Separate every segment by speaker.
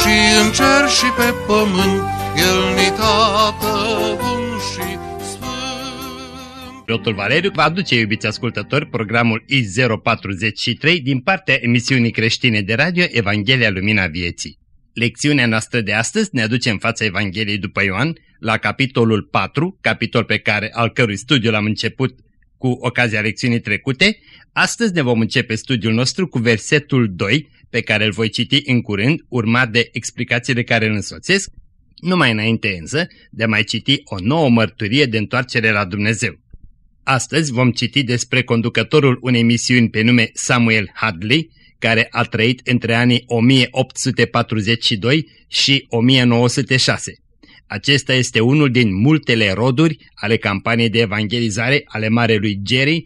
Speaker 1: și în cer și pe pământ, El ni tată bun și sfânt.
Speaker 2: Piotr Valeriu vă aduce, iubiți ascultători, programul I043 din partea emisiunii creștine de radio Evanghelia Lumina Vieții. Lecțiunea noastră de astăzi ne aduce în fața Evangheliei după Ioan, la capitolul 4, capitol pe care al cărui studiu l-am început cu ocazia lecțiunii trecute. Astăzi ne vom începe studiul nostru cu versetul 2, pe care îl voi citi în curând, urmat de explicațiile care îl însoțesc, numai înainte însă de a mai citi o nouă mărturie de întoarcere la Dumnezeu. Astăzi vom citi despre conducătorul unei misiuni pe nume Samuel Hadley, care a trăit între anii 1842 și 1906. Acesta este unul din multele roduri ale campaniei de evangelizare ale Marelui Jerry,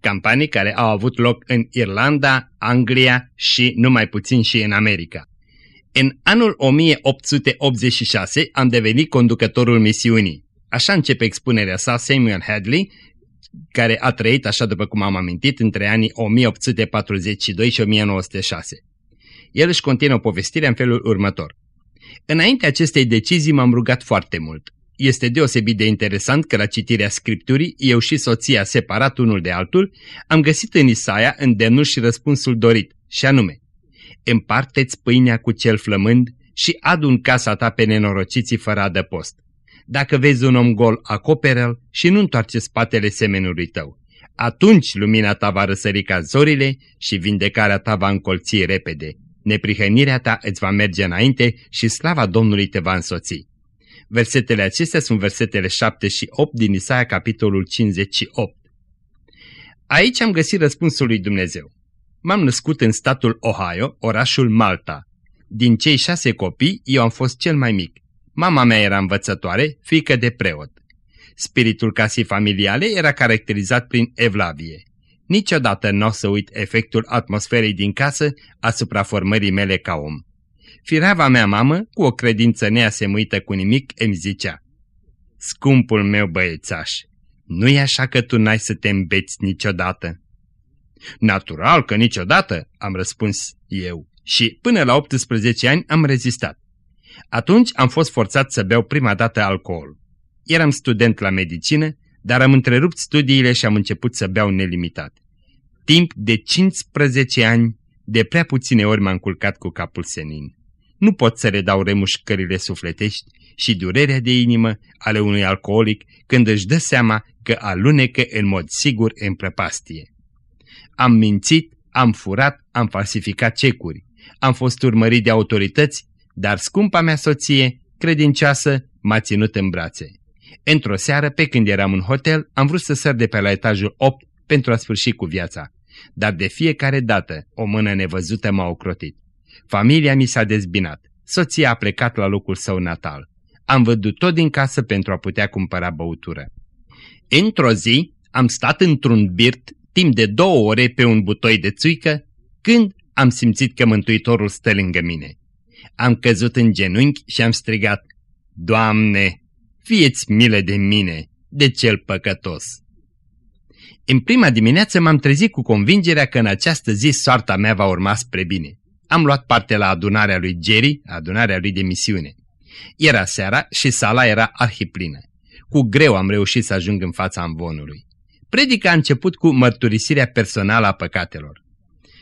Speaker 2: campanii care au avut loc în Irlanda, Anglia și numai puțin și în America. În anul 1886 am devenit conducătorul misiunii. Așa începe expunerea sa Samuel Hadley, care a trăit, așa după cum am amintit, între anii 1842 și 1906. El își continuă povestirea în felul următor. Înainte acestei decizii m-am rugat foarte mult. Este deosebit de interesant că la citirea Scripturii, eu și soția, separat unul de altul, am găsit în Isaia îndemnul și răspunsul dorit, și anume, Împarteți pâinea cu cel flămând și adun casa ta pe nenorociții fără adăpost. Dacă vezi un om gol, acoperă-l și nu întoarce spatele semenului tău. Atunci lumina ta va răsări ca zorile și vindecarea ta va încolți repede. Neprihănirea ta îți va merge înainte și slava Domnului te va însoți. Versetele acestea sunt versetele 7 și 8 din Isaia, capitolul 58. Aici am găsit răspunsul lui Dumnezeu. M-am născut în statul Ohio, orașul Malta. Din cei șase copii, eu am fost cel mai mic. Mama mea era învățătoare, fiică de preot. Spiritul casei familiale era caracterizat prin evlavie. Niciodată nu o să uit efectul atmosferei din casă asupra formării mele ca om. Fireava mea mamă, cu o credință neasemuită cu nimic, îmi zicea Scumpul meu băiețaș, nu-i așa că tu n-ai să te îmbeți niciodată? Natural că niciodată, am răspuns eu, și până la 18 ani am rezistat. Atunci am fost forțat să beau prima dată alcool. Eram student la medicină, dar am întrerupt studiile și am început să beau nelimitat. Timp de 15 ani, de prea puține ori m-am culcat cu capul senin. Nu pot să redau remușcările sufletești și durerea de inimă ale unui alcoolic când își dă seama că alunecă în mod sigur în prăpastie. Am mințit, am furat, am falsificat cecuri. Am fost urmărit de autorități, dar scumpa mea soție, credincioasă, m-a ținut în brațe. Într-o seară, pe când eram în hotel, am vrut să sar de pe la etajul 8 pentru a sfârși cu viața. Dar de fiecare dată o mână nevăzută m-a ocrotit. Familia mi s-a dezbinat. Soția a plecat la locul său natal. Am văzut tot din casă pentru a putea cumpăra băutură. Într-o zi am stat într-un birt timp de două ore pe un butoi de țuică când am simțit că Mântuitorul stă lângă mine. Am căzut în genunchi și am strigat, Doamne, fieți milă de mine, de cel păcătos. În prima dimineață m-am trezit cu convingerea că în această zi soarta mea va urma spre bine. Am luat parte la adunarea lui Jerry, adunarea lui de misiune. Era seara și sala era arhiplină. Cu greu am reușit să ajung în fața amvonului. Predica a început cu mărturisirea personală a păcatelor.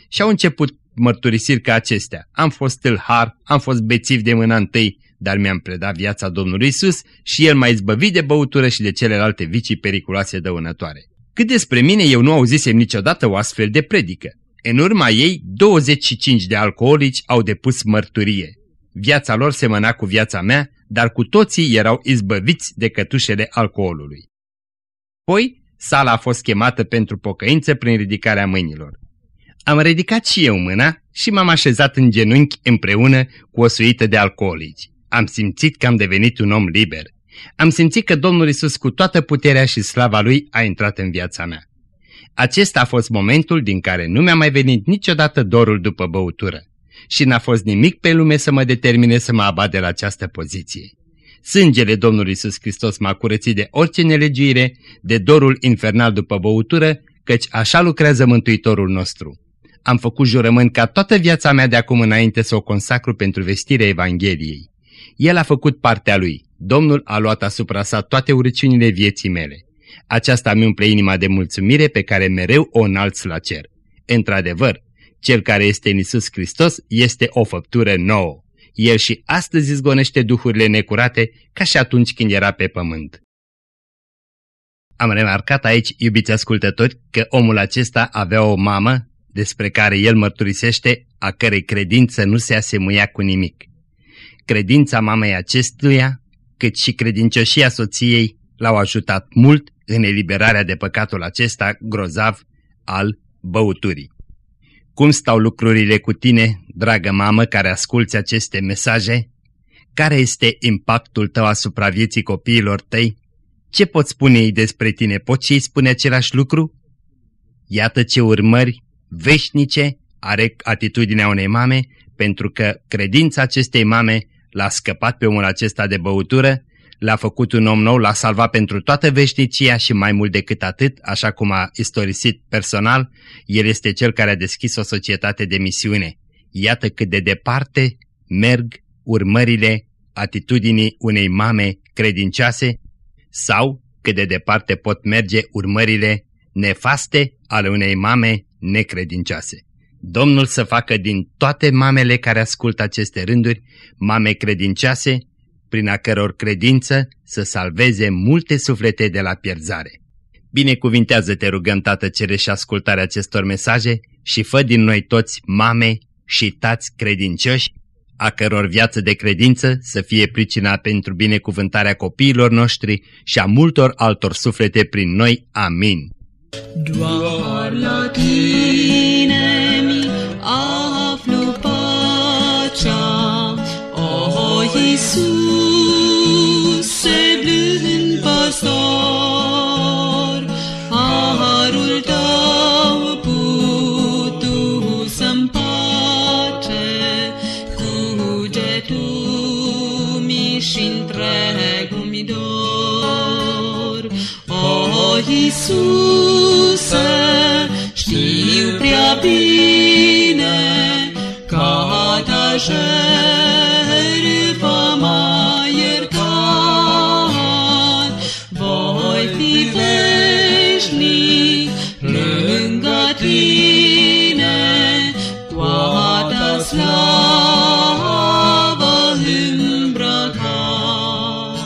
Speaker 2: Și au început mărturisiri ca acestea. Am fost tâlhar, am fost bețiv de mâna întâi, dar mi-am predat viața Domnului Isus și El m-a izbăvit de băutură și de celelalte vicii periculoase dăunătoare. Cât despre mine, eu nu auzisem niciodată o astfel de predică. În urma ei, 25 de alcoolici au depus mărturie. Viața lor semăna cu viața mea, dar cu toții erau izbăviți de cătușele alcoolului. Poi, sala a fost chemată pentru pocăință prin ridicarea mâinilor. Am ridicat și eu mâna și m-am așezat în genunchi împreună cu o suită de alcoolici. Am simțit că am devenit un om liber. Am simțit că Domnul Isus cu toată puterea și slava Lui a intrat în viața mea. Acesta a fost momentul din care nu mi-a mai venit niciodată dorul după băutură și n-a fost nimic pe lume să mă determine să mă abat de la această poziție. Sângele Domnului Isus Hristos m-a curățit de orice nelegiuire, de dorul infernal după băutură, căci așa lucrează Mântuitorul nostru. Am făcut jurământ ca toată viața mea de acum înainte să o consacru pentru vestirea Evangheliei. El a făcut partea lui. Domnul a luat asupra sa toate urăciunile vieții mele. Aceasta mi umple inima de mulțumire pe care mereu o înalți la cer. Într-adevăr, cel care este în Isus Hristos este o făptură nouă. El și astăzi izgonește duhurile necurate ca și atunci când era pe pământ. Am remarcat aici, iubiți ascultători, că omul acesta avea o mamă despre care el mărturisește, a cărei credință nu se asemuia cu nimic. Credința mamei acestuia, cât și credincioșia soției, l-au ajutat mult în eliberarea de păcatul acesta grozav al băuturii. Cum stau lucrurile cu tine, dragă mamă care asculți aceste mesaje? Care este impactul tău asupra vieții copiilor tăi? Ce pot spune ei despre tine? Poți și spune același lucru? Iată ce urmări veșnice are atitudinea unei mame, pentru că credința acestei mame l-a scăpat pe omul acesta de băutură, l-a făcut un om nou, l-a salvat pentru toată veșnicia și mai mult decât atât, așa cum a istorisit personal, el este cel care a deschis o societate de misiune. Iată cât de departe merg urmările atitudinii unei mame credincioase sau cât de departe pot merge urmările nefaste ale unei mame necredincioase. Domnul să facă din toate mamele care ascultă aceste rânduri, mame credincioase, prin a căror credință să salveze multe suflete de la pierzare. Binecuvintează-te rugăm, Tată, cere și ascultarea acestor mesaje și fă din noi toți mame și tați credincioși, a căror viață de credință să fie pricina pentru binecuvântarea copiilor noștri și a multor altor suflete prin noi. Amin.
Speaker 3: Doar la tine mi aflu pacea, O Iisuse blând păstor, harul tău putu să-mi pace, cugetul mi și întregul mi dor. O Iisuse, știu prea bine ca ta toată slavă îmbrăcat.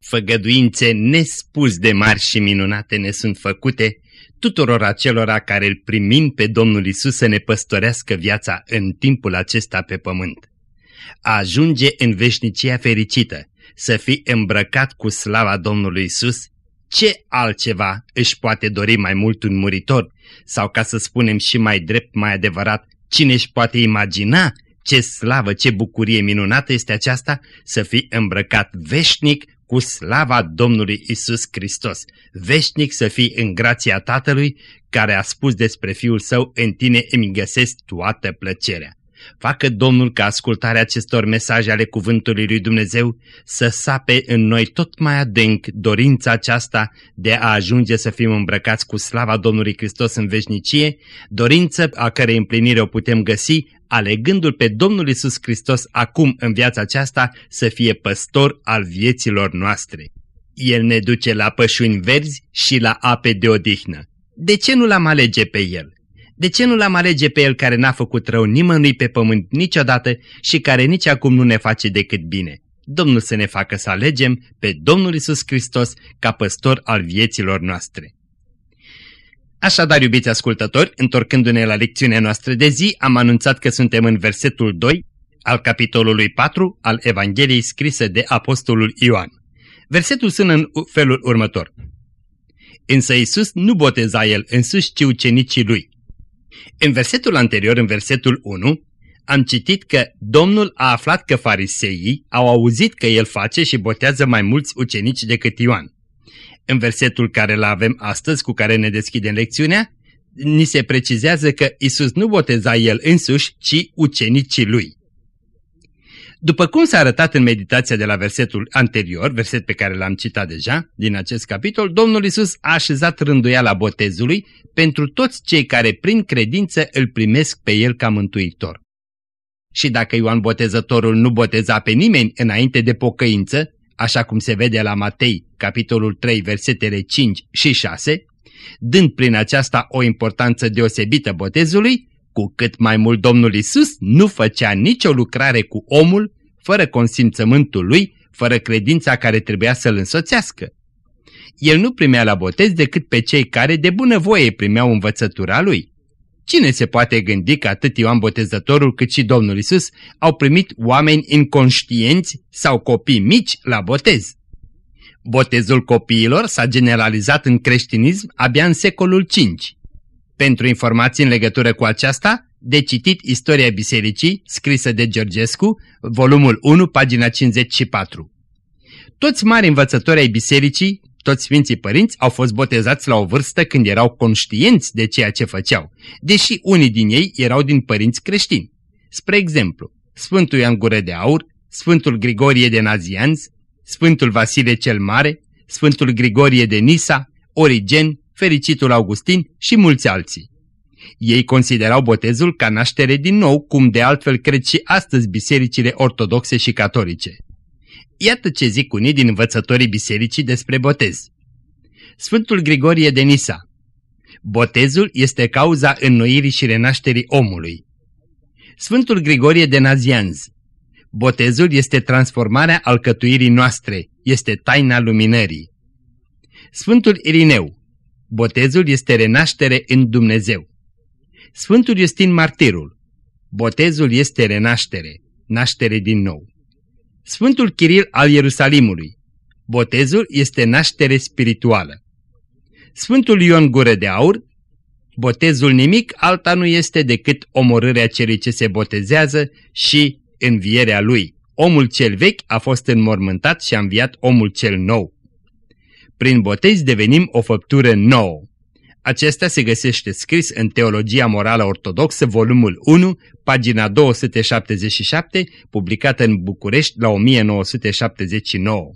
Speaker 2: Făgăduințe nespus de mari și minunate ne sunt făcute tuturor acelora care îl primim pe Domnul Isus să ne păstorească viața în timpul acesta pe pământ. A ajunge în veșnicia fericită, să fii îmbrăcat cu slava Domnului Isus, ce altceva își poate dori mai mult un muritor? Sau ca să spunem și mai drept, mai adevărat, cine își poate imagina ce slavă, ce bucurie minunată este aceasta să fii îmbrăcat veșnic cu slava Domnului Isus Hristos, veșnic să fii în grația Tatălui, care a spus despre Fiul Său, în tine îmi găsesc toată plăcerea. Facă Domnul ca ascultarea acestor mesaje ale Cuvântului lui Dumnezeu să sape în noi tot mai adânc dorința aceasta de a ajunge să fim îmbrăcați cu slava Domnului Hristos în veșnicie, dorință a cărei împlinire o putem găsi alegându-L pe Domnul Isus Hristos acum în viața aceasta să fie păstor al vieților noastre. El ne duce la pășuni verzi și la ape de odihnă. De ce nu l-am alege pe El? De ce nu l-am alege pe El care n-a făcut rău nimănui pe pământ niciodată și care nici acum nu ne face decât bine? Domnul să ne facă să alegem pe Domnul Isus Hristos ca păstor al vieților noastre. Așadar, iubiți ascultători, întorcându-ne la lecțiunea noastră de zi, am anunțat că suntem în versetul 2 al capitolului 4 al Evangheliei scrisă de Apostolul Ioan. Versetul sună în felul următor. Însă Isus nu boteza el însuși, ci ucenicii lui. În versetul anterior, în versetul 1, am citit că Domnul a aflat că fariseii au auzit că el face și botează mai mulți ucenici decât Ioan. În versetul care îl avem astăzi, cu care ne deschidem lecțiunea, ni se precizează că Isus nu boteza el însuși, ci ucenicii lui. După cum s-a arătat în meditația de la versetul anterior, verset pe care l-am citat deja, din acest capitol, Domnul Isus a așezat rânduiala botezului pentru toți cei care prin credință îl primesc pe el ca mântuitor. Și dacă Ioan Botezătorul nu boteza pe nimeni înainte de pocăință, așa cum se vede la Matei, capitolul 3, versetele 5 și 6, dând prin aceasta o importanță deosebită botezului, cu cât mai mult Domnul Isus nu făcea nicio lucrare cu omul fără consimțământul lui, fără credința care trebuia să-l însoțească. El nu primea la botez decât pe cei care de bunăvoie primeau învățătura lui. Cine se poate gândi că atât Ioan Botezătorul cât și Domnul Isus au primit oameni inconștienți sau copii mici la botez? Botezul copiilor s-a generalizat în creștinism abia în secolul V. Pentru informații în legătură cu aceasta, de citit Istoria Bisericii, scrisă de Georgescu, volumul 1, pagina 54. Toți mari învățători ai bisericii, toți Sfinții Părinți, au fost botezați la o vârstă când erau conștienți de ceea ce făceau, deși unii din ei erau din părinți creștini. Spre exemplu, Sfântul Ioan Gură de Aur, Sfântul Grigorie de Nazianz, Sfântul Vasile cel Mare, Sfântul Grigorie de Nisa, Origen, Fericitul Augustin și mulți alții. Ei considerau botezul ca naștere din nou, cum de altfel cred și astăzi bisericile ortodoxe și catolice. Iată ce zic unii din învățătorii bisericii despre botez. Sfântul Grigorie de Nisa Botezul este cauza înnoirii și renașterii omului. Sfântul Grigorie de Nazianz Botezul este transformarea alcătuirii noastre, este taina luminării. Sfântul Irineu Botezul este renaștere în Dumnezeu. Sfântul Iustin Martirul Botezul este renaștere, naștere din nou. Sfântul Chiril al Ierusalimului Botezul este naștere spirituală. Sfântul Ion Gură de Aur Botezul nimic alta nu este decât omorârea celui ce se botezează și învierea lui. Omul cel vechi a fost înmormântat și a înviat omul cel nou. Prin botez devenim o făptură nouă. Acesta se găsește scris în Teologia Morală Ortodoxă, volumul 1, pagina 277, publicată în București la 1979.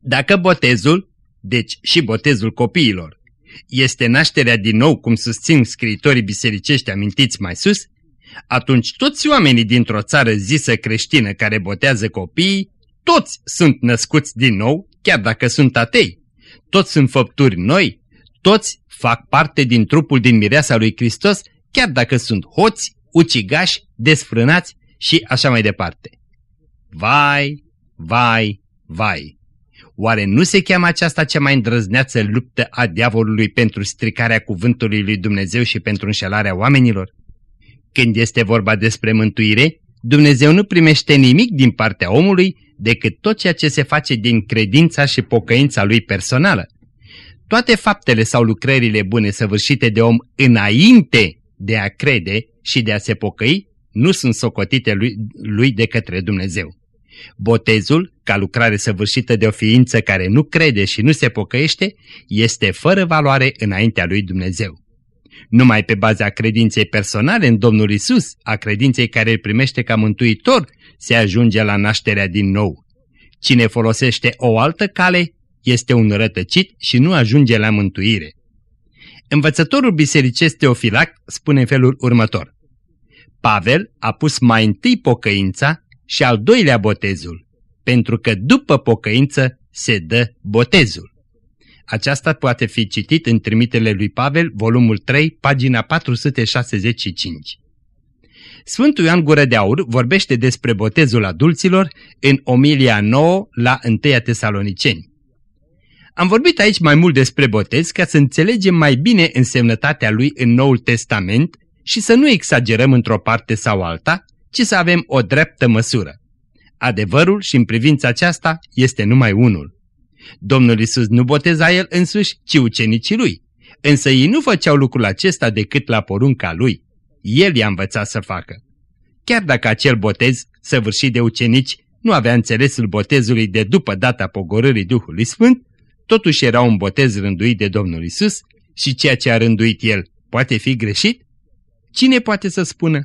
Speaker 2: Dacă botezul, deci și botezul copiilor, este nașterea din nou, cum susțin scriitorii bisericești amintiți mai sus, atunci toți oamenii dintr-o țară zisă creștină care botează copiii, toți sunt născuți din nou, chiar dacă sunt atei. Toți sunt făpturi noi, toți fac parte din trupul din mireasa lui Hristos, chiar dacă sunt hoți, ucigași, desfrânați și așa mai departe. Vai, vai, vai! Oare nu se cheamă aceasta cea mai îndrăzneață luptă a diavolului pentru stricarea cuvântului lui Dumnezeu și pentru înșelarea oamenilor? Când este vorba despre mântuire, Dumnezeu nu primește nimic din partea omului decât tot ceea ce se face din credința și pocăința lui personală. Toate faptele sau lucrările bune săvârșite de om înainte de a crede și de a se pocăi nu sunt socotite lui, lui de către Dumnezeu. Botezul, ca lucrare săvârșită de o ființă care nu crede și nu se pocăiește, este fără valoare înaintea lui Dumnezeu. Numai pe baza credinței personale în Domnul Isus, a credinței care îl primește ca mântuitor, se ajunge la nașterea din nou. Cine folosește o altă cale, este un rătăcit și nu ajunge la mântuire. Învățătorul bisericesc Teofilac spune în felul următor. Pavel a pus mai întâi pocăința și al doilea botezul, pentru că după pocăință se dă botezul. Aceasta poate fi citit în trimitele lui Pavel, volumul 3, pagina 465. Sfântul Ioan Gură de Aur vorbește despre botezul adulților în omilia 9 la 1 Tesaloniceni. Am vorbit aici mai mult despre botez ca să înțelegem mai bine însemnătatea lui în Noul Testament și să nu exagerăm într-o parte sau alta, ci să avem o dreaptă măsură. Adevărul și în privința aceasta este numai unul. Domnul Isus nu boteza el însuși, ci ucenicii lui. Însă ei nu făceau lucrul acesta decât la porunca lui. El i-a învățat să facă. Chiar dacă acel botez, săvârșit de ucenici, nu avea înțelesul botezului de după data pogorârii Duhului Sfânt, totuși era un botez rânduit de Domnul Isus și ceea ce a rânduit El poate fi greșit? Cine poate să spună?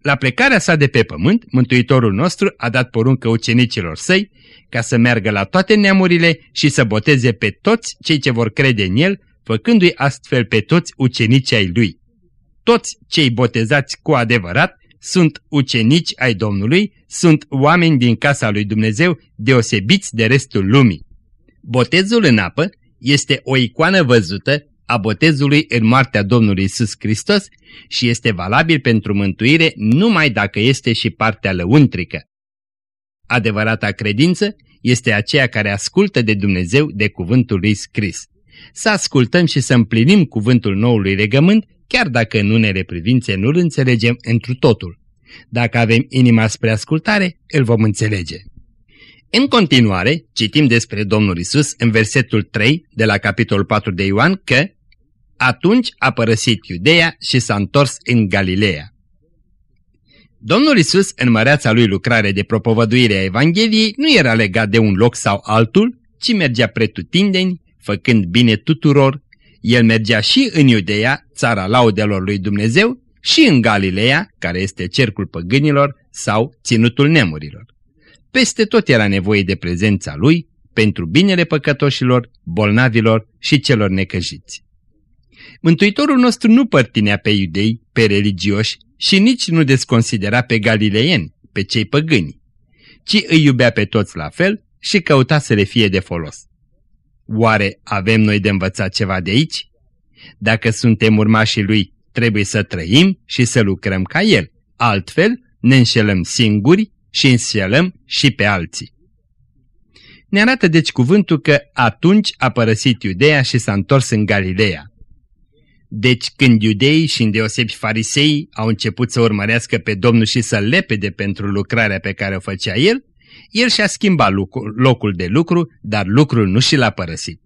Speaker 2: La plecarea sa de pe pământ, Mântuitorul nostru a dat poruncă ucenicilor săi ca să meargă la toate neamurile și să boteze pe toți cei ce vor crede în El, făcându-i astfel pe toți ucenicii ai Lui. Toți cei botezați cu adevărat sunt ucenici ai Domnului, sunt oameni din casa lui Dumnezeu deosebiți de restul lumii. Botezul în apă este o icoană văzută a botezului în moartea Domnului Isus Hristos și este valabil pentru mântuire numai dacă este și partea lăuntrică. Adevărata credință este aceea care ascultă de Dumnezeu de cuvântul lui scris. Să ascultăm și să împlinim cuvântul noului legământ, chiar dacă în unele privințe nu îl înțelegem întru totul. Dacă avem inima spre ascultare, îl vom înțelege. În continuare, citim despre Domnul Isus în versetul 3 de la capitolul 4 de Ioan că atunci a părăsit Iudeea și s-a întors în Galileea. Domnul Isus, în măreața lui lucrare de propovăduire a Evangheliei, nu era legat de un loc sau altul, ci mergea pretutindeni, făcând bine tuturor. El mergea și în Iudeea, țara laudelor lui Dumnezeu, și în Galileea, care este cercul păgânilor sau ținutul nemurilor. Peste tot era nevoie de prezența lui pentru binele păcătoșilor, bolnavilor și celor necăjiți. Mântuitorul nostru nu părtinea pe iudei, pe religioși și nici nu desconsidera pe galileieni, pe cei păgâni, ci îi iubea pe toți la fel și căuta să le fie de folos. Oare avem noi de învățat ceva de aici? Dacă suntem urmașii lui, trebuie să trăim și să lucrăm ca el, altfel ne înșelăm singuri și înșelăm și pe alții. Ne arată deci cuvântul că atunci a părăsit Iudeea și s-a întors în Galileea. Deci când iudeii și îndeosebi farisei au început să urmărească pe Domnul și să lepede pentru lucrarea pe care o făcea el, el și-a schimbat locul de lucru, dar lucrul nu și l-a părăsit.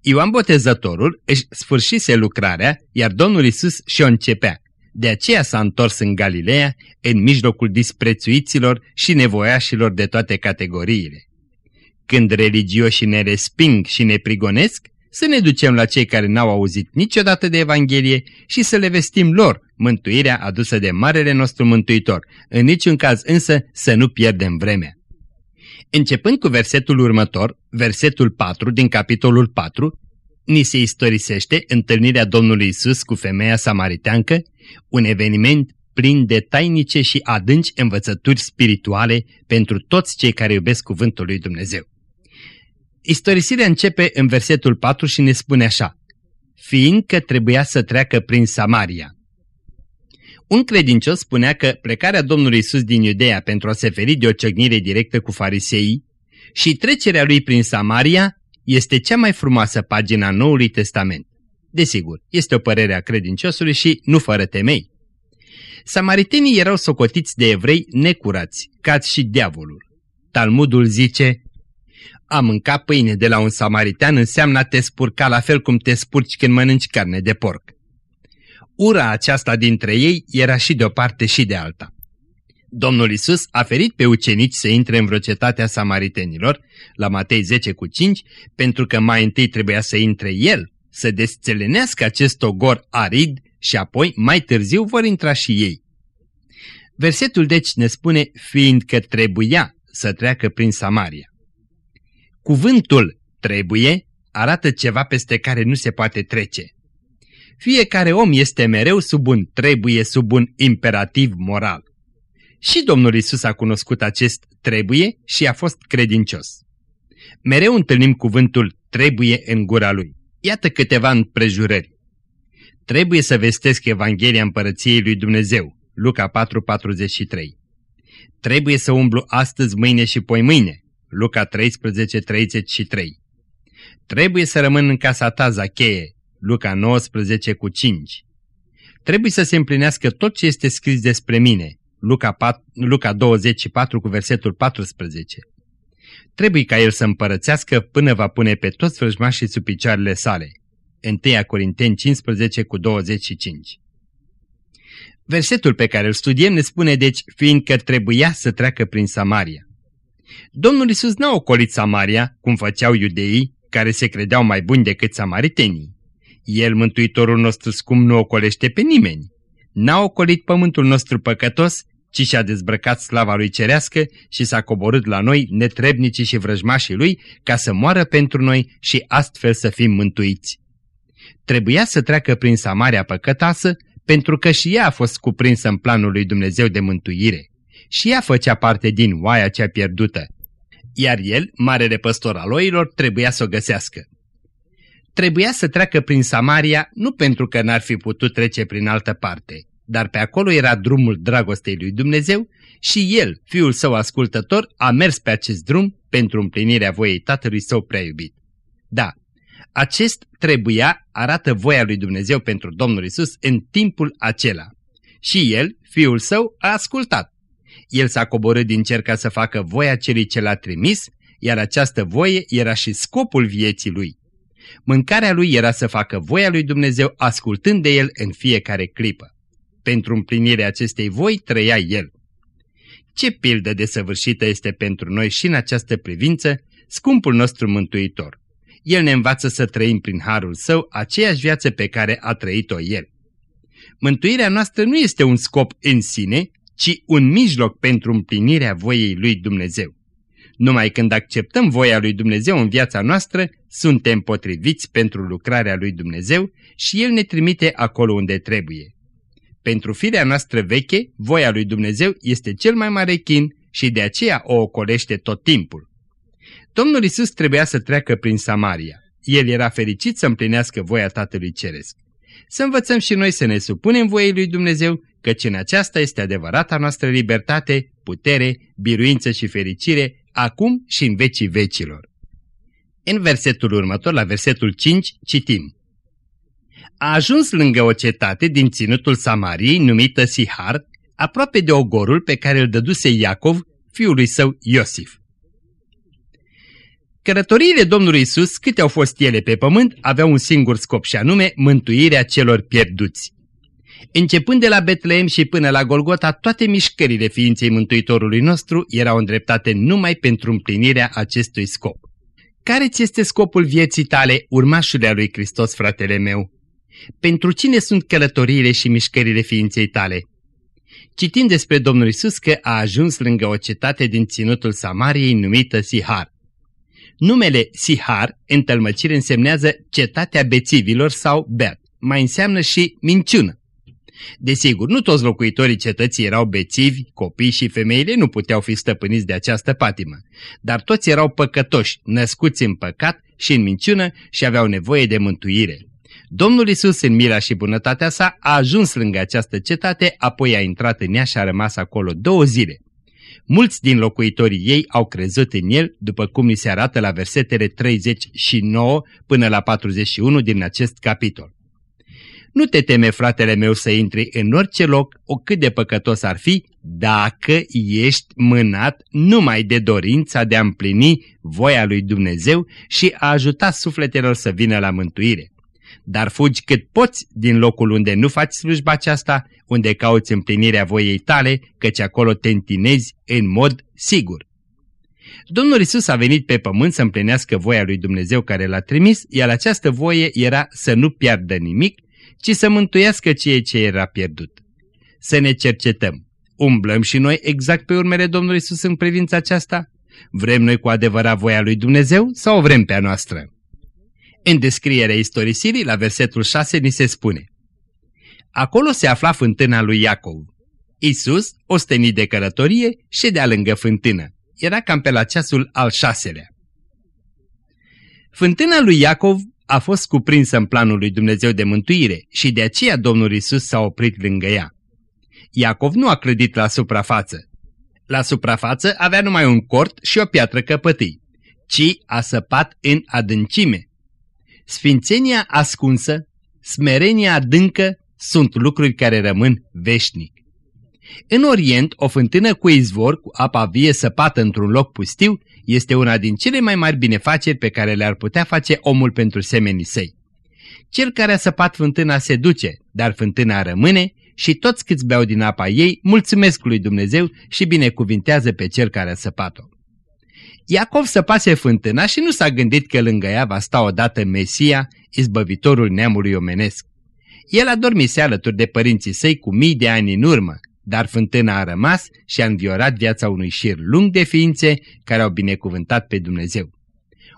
Speaker 2: Ioan Botezătorul își sfârșise lucrarea, iar Domnul Isus și-o începea. De aceea s-a întors în Galileea, în mijlocul disprețuiților și nevoiașilor de toate categoriile. Când religioșii ne resping și ne prigonesc, să ne ducem la cei care n-au auzit niciodată de Evanghelie și să le vestim lor mântuirea adusă de Marele nostru Mântuitor, în niciun caz însă să nu pierdem vremea. Începând cu versetul următor, versetul 4 din capitolul 4, ni se istorisește întâlnirea Domnului Isus cu femeia samariteancă, un eveniment plin de tainice și adânci învățături spirituale pentru toți cei care iubesc cuvântul lui Dumnezeu. Istorisirea începe în versetul 4 și ne spune așa, fiindcă trebuia să treacă prin Samaria. Un credincios spunea că plecarea Domnului Isus din Iudeea pentru a se feri de o ciocnire directă cu fariseii și trecerea lui prin Samaria este cea mai frumoasă pagina Noului Testament. Desigur, este o părere a credinciosului și nu fără temei. Samaritenii erau socotiți de evrei necurați, cați și diavolul. Talmudul zice, a mânca pâine de la un samaritean înseamnă a te spurca la fel cum te spurci când mănânci carne de porc. Ura aceasta dintre ei era și de o parte și de alta. Domnul Isus a ferit pe ucenici să intre în vreo cetate a samaritenilor, la Matei 10 cu 5, pentru că mai întâi trebuia să intre el, să desțelenească acest ogor arid și apoi, mai târziu, vor intra și ei. Versetul deci ne spune, fiindcă trebuia să treacă prin Samaria. Cuvântul trebuie arată ceva peste care nu se poate trece. Fiecare om este mereu sub un trebuie, sub un imperativ moral. Și Domnul Isus a cunoscut acest trebuie și a fost credincios. Mereu întâlnim cuvântul trebuie în gura lui. Iată câteva împrejurări. Trebuie să vestesc Evanghelia Împărăției lui Dumnezeu. Luca 4:43. Trebuie să umblu astăzi, mâine și poi mâine. Luca 13, 33. Trebuie să rămân în casa ta, Zacheie, Luca 19 cu 5. Trebuie să se împlinească tot ce este scris despre mine, Luca, 4, Luca 24 cu versetul 14. Trebuie ca el să împărățească până va pune pe toți vrăjmașii sub picioarele sale, 1 Corinteni 15 cu 25. Versetul pe care îl studiem ne spune deci, fiindcă trebuia să treacă prin Samaria. Domnul Isus n-a ocolit Samaria, cum făceau iudeii, care se credeau mai buni decât samaritenii. El, Mântuitorul nostru scump, nu ocolește pe nimeni. N-a ocolit pământul nostru păcătos, ci și-a dezbrăcat slava lui cerească și s-a coborât la noi, netrebnicii și vrăjmașii lui, ca să moară pentru noi și astfel să fim mântuiți. Trebuia să treacă prin Samaria păcătasă, pentru că și ea a fost cuprinsă în planul lui Dumnezeu de mântuire. Și ea făcea parte din oaia cea pierdută. Iar el, marele păstor al oilor, trebuia să o găsească. Trebuia să treacă prin Samaria nu pentru că n-ar fi putut trece prin altă parte, dar pe acolo era drumul dragostei lui Dumnezeu și el, fiul său ascultător, a mers pe acest drum pentru împlinirea voiei tatălui său prea iubit. Da, acest trebuia arată voia lui Dumnezeu pentru Domnul Isus în timpul acela. Și el, fiul său, a ascultat. El s-a coborât din cer ca să facă voia celui ce l-a trimis, iar această voie era și scopul vieții lui. Mâncarea lui era să facă voia lui Dumnezeu ascultând de el în fiecare clipă. Pentru împlinirea acestei voi trăia el. Ce pildă desăvârșită este pentru noi și în această privință scumpul nostru mântuitor. El ne învață să trăim prin harul său aceeași viață pe care a trăit-o el. Mântuirea noastră nu este un scop în sine, ci un mijloc pentru împlinirea voiei lui Dumnezeu. Numai când acceptăm voia lui Dumnezeu în viața noastră, suntem potriviți pentru lucrarea lui Dumnezeu și El ne trimite acolo unde trebuie. Pentru firea noastră veche, voia lui Dumnezeu este cel mai mare chin și de aceea o ocolește tot timpul. Domnul Isus trebuia să treacă prin Samaria. El era fericit să împlinească voia Tatălui Ceresc. Să învățăm și noi să ne supunem voiei lui Dumnezeu, căci în aceasta este adevărata noastră libertate, putere, biruință și fericire, acum și în vecii vecilor. În versetul următor, la versetul 5, citim. A ajuns lângă o cetate din ținutul Samariei numită Sihar, aproape de ogorul pe care îl dăduse Iacov, fiului său Iosif. Călătoriile Domnului Isus, câte au fost ele pe pământ, aveau un singur scop și anume mântuirea celor pierduți. Începând de la Betleem și până la Golgota, toate mișcările ființei Mântuitorului nostru erau îndreptate numai pentru împlinirea acestui scop. Care ți este scopul vieții tale, urmașule a lui Hristos, fratele meu? Pentru cine sunt călătoriile și mișcările ființei tale? Citim despre Domnul Isus că a ajuns lângă o cetate din ținutul Samariei numită Sihar. Numele Sihar, în tălmăcire, însemnează cetatea bețivilor sau beat. Mai înseamnă și minciună. Desigur, nu toți locuitorii cetății erau bețivi, copii și femeile nu puteau fi stăpâniți de această patimă, dar toți erau păcătoși, născuți în păcat și în minciună și aveau nevoie de mântuire. Domnul Isus, în mila și bunătatea sa, a ajuns lângă această cetate, apoi a intrat în ea și a rămas acolo două zile. Mulți din locuitorii ei au crezut în el, după cum ni se arată la versetele 39 până la 41 din acest capitol. Nu te teme, fratele meu, să intri în orice loc, o cât de păcătos ar fi, dacă ești mânat numai de dorința de a împlini voia lui Dumnezeu și a ajuta sufletelor să vină la mântuire. Dar fugi cât poți din locul unde nu faci slujba aceasta, unde cauți împlinirea voiei tale, căci acolo te întinezi în mod sigur. Domnul Isus a venit pe pământ să împlinească voia lui Dumnezeu care l-a trimis, iar această voie era să nu piardă nimic, ci să mântuiască ceea ce era pierdut. Să ne cercetăm. Umblăm și noi exact pe urmele Domnului Isus în privința aceasta? Vrem noi cu adevărat voia lui Dumnezeu sau o vrem pe a noastră? În descrierea istorisirii, la versetul 6, ni se spune Acolo se afla fântâna lui Iacov. Isus, ostenit de călătorie, ședea lângă fântână. Era cam pe la ceasul al șaselea. Fântâna lui Iacov a fost cuprinsă în planul lui Dumnezeu de mântuire și de aceea Domnul Isus s-a oprit lângă ea. Iacov nu a clădit la suprafață. La suprafață avea numai un cort și o piatră căpătâi, ci a săpat în adâncime. Sfințenia ascunsă, smerenia adâncă sunt lucruri care rămân veșnic. În Orient, o fântână cu izvor, cu apa vie săpată într-un loc pustiu, este una din cele mai mari binefaceri pe care le-ar putea face omul pentru semenii săi. Cel care a săpat fântâna se duce, dar fântâna rămâne și toți câți beau din apa ei mulțumesc lui Dumnezeu și binecuvintează pe cel care a săpat-o. Iacov săpase fântâna și nu s-a gândit că lângă ea va sta odată Mesia, izbăvitorul neamului omenesc. El a dormise alături de părinții săi cu mii de ani în urmă, dar fântâna a rămas și a înviorat viața unui șir lung de ființe care au binecuvântat pe Dumnezeu.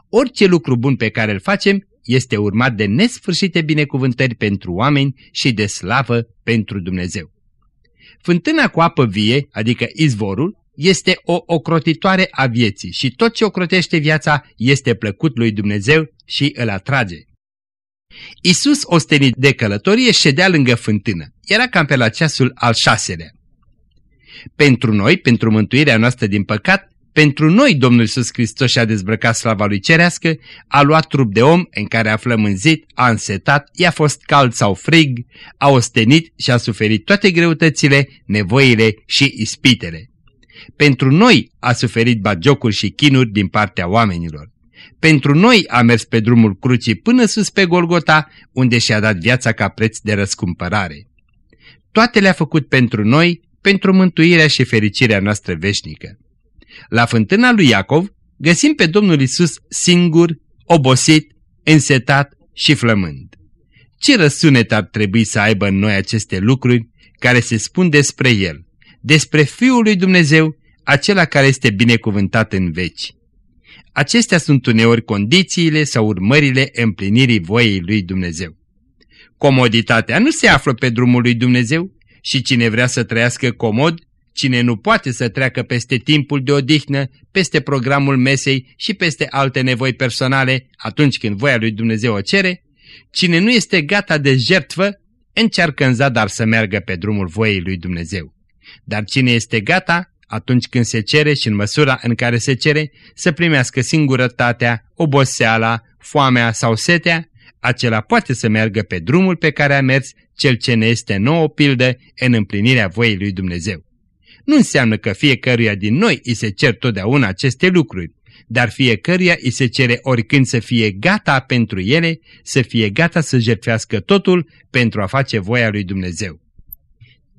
Speaker 2: Orice lucru bun pe care îl facem este urmat de nesfârșite binecuvântări pentru oameni și de slavă pentru Dumnezeu. Fântâna cu apă vie, adică izvorul, este o ocrotitoare a vieții și tot ce ocrotește viața este plăcut lui Dumnezeu și îl atrage. Isus, ostenit de călătorie, ședea lângă fântână. Era cam pe la ceasul al șaselea. Pentru noi, pentru mântuirea noastră din păcat, pentru noi Domnul Iisus Hristos și-a dezbrăcat slava lui cerească, a luat trup de om în care a flămânzit, a însetat, i-a fost cald sau frig, a ostenit și a suferit toate greutățile, nevoile și ispitele. Pentru noi a suferit bagiocuri și chinuri din partea oamenilor. Pentru noi a mers pe drumul crucii până sus pe Golgota, unde și-a dat viața ca preț de răscumpărare. Toate le-a făcut pentru noi, pentru mântuirea și fericirea noastră veșnică. La fântâna lui Iacov găsim pe Domnul Isus singur, obosit, însetat și flămând. Ce răsunet ar trebui să aibă în noi aceste lucruri care se spun despre El, despre Fiul lui Dumnezeu, acela care este binecuvântat în veci? Acestea sunt uneori condițiile sau urmările împlinirii voiei lui Dumnezeu. Comoditatea nu se află pe drumul lui Dumnezeu și cine vrea să trăiască comod Cine nu poate să treacă peste timpul de odihnă, peste programul mesei și peste alte nevoi personale atunci când voia lui Dumnezeu o cere, cine nu este gata de jertfă, încearcă în zadar să meargă pe drumul voiei lui Dumnezeu. Dar cine este gata, atunci când se cere și în măsura în care se cere, să primească singurătatea, oboseala, foamea sau setea, acela poate să meargă pe drumul pe care a mers cel ce ne este nouă pildă în împlinirea voii lui Dumnezeu. Nu înseamnă că fiecăruia din noi îi se cer totdeauna aceste lucruri, dar fiecăruia îi se cere oricând să fie gata pentru ele, să fie gata să jertfească totul pentru a face voia lui Dumnezeu.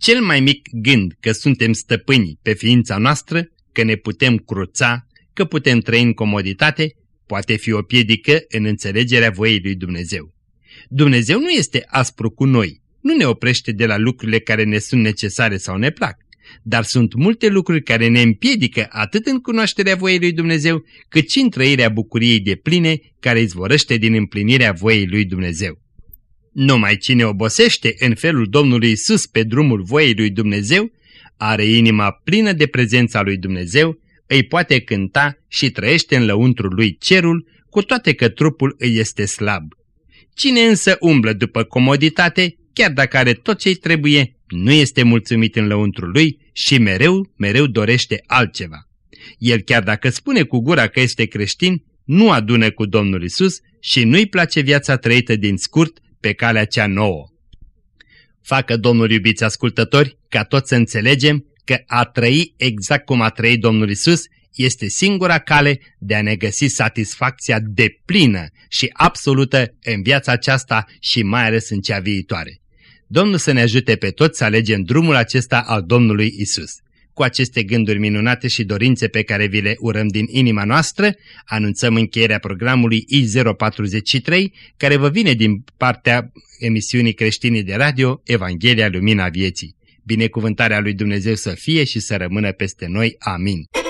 Speaker 2: Cel mai mic gând că suntem stăpâni pe ființa noastră, că ne putem cruța, că putem trăi în comoditate, poate fi o piedică în înțelegerea voiei lui Dumnezeu. Dumnezeu nu este aspru cu noi, nu ne oprește de la lucrurile care ne sunt necesare sau ne plac dar sunt multe lucruri care ne împiedică atât în cunoașterea voiei lui Dumnezeu, cât și în trăirea bucuriei de pline care izvorăște din împlinirea voiei lui Dumnezeu. Numai cine obosește în felul Domnului Isus pe drumul voiei lui Dumnezeu, are inima plină de prezența lui Dumnezeu, îi poate cânta și trăiește în lăuntrul lui cerul, cu toate că trupul îi este slab. Cine însă umblă după comoditate, chiar dacă are tot ce-i trebuie, nu este mulțumit în lăuntru lui și mereu, mereu dorește altceva. El chiar dacă spune cu gura că este creștin, nu adună cu Domnul Isus și nu-i place viața trăită din scurt pe calea cea nouă. Facă Domnul iubiți ascultători ca toți să înțelegem că a trăi exact cum a trăit Domnul Isus este singura cale de a ne găsi satisfacția deplină și absolută în viața aceasta și mai ales în cea viitoare. Domnul să ne ajute pe toți să alegem drumul acesta al Domnului Isus. Cu aceste gânduri minunate și dorințe pe care vi le urăm din inima noastră, anunțăm încheierea programului I043, care vă vine din partea emisiunii creștine de radio Evanghelia Lumina Vieții. Binecuvântarea lui Dumnezeu să fie și să rămână peste noi. Amin.